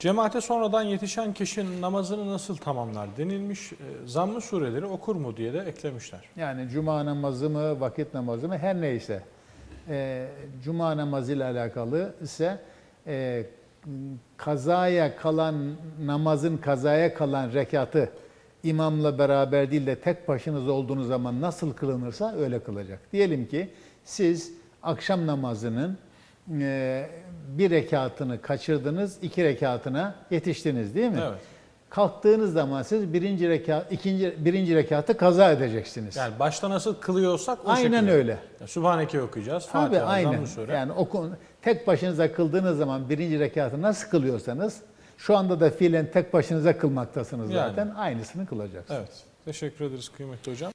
Cemaate sonradan yetişen kişinin namazını nasıl tamamlar denilmiş. E, Zamm-ı sureleri okur mu diye de eklemişler. Yani cuma namazı mı, vakit namazı mı her neyse. Ee, cuma namazı ile alakalı ise e, kazaya kalan namazın kazaya kalan rekatı imamla beraber değil de tek başınız olduğunuz zaman nasıl kılınırsa öyle kılacak. Diyelim ki siz akşam namazının bir rekatını kaçırdınız, iki rekatına yetiştiniz değil mi? Evet. Kalktığınız zaman siz birinci rekat, ikinci birinci rekatı kaza edeceksiniz. Yani başta nasıl kılıyorsak o Aynen şekilde. öyle. Yani Sübhaneke okuyacağız. Tabii aynen. Sure. Yani o konu- tek başınıza kıldığınız zaman birinci rekatı nasıl kılıyorsanız şu anda da fiilen tek başınıza kılmaktasınız Yani. zaten aynısını kılacaksınız. Evet. Teşekkür ederiz kıymetli hocam.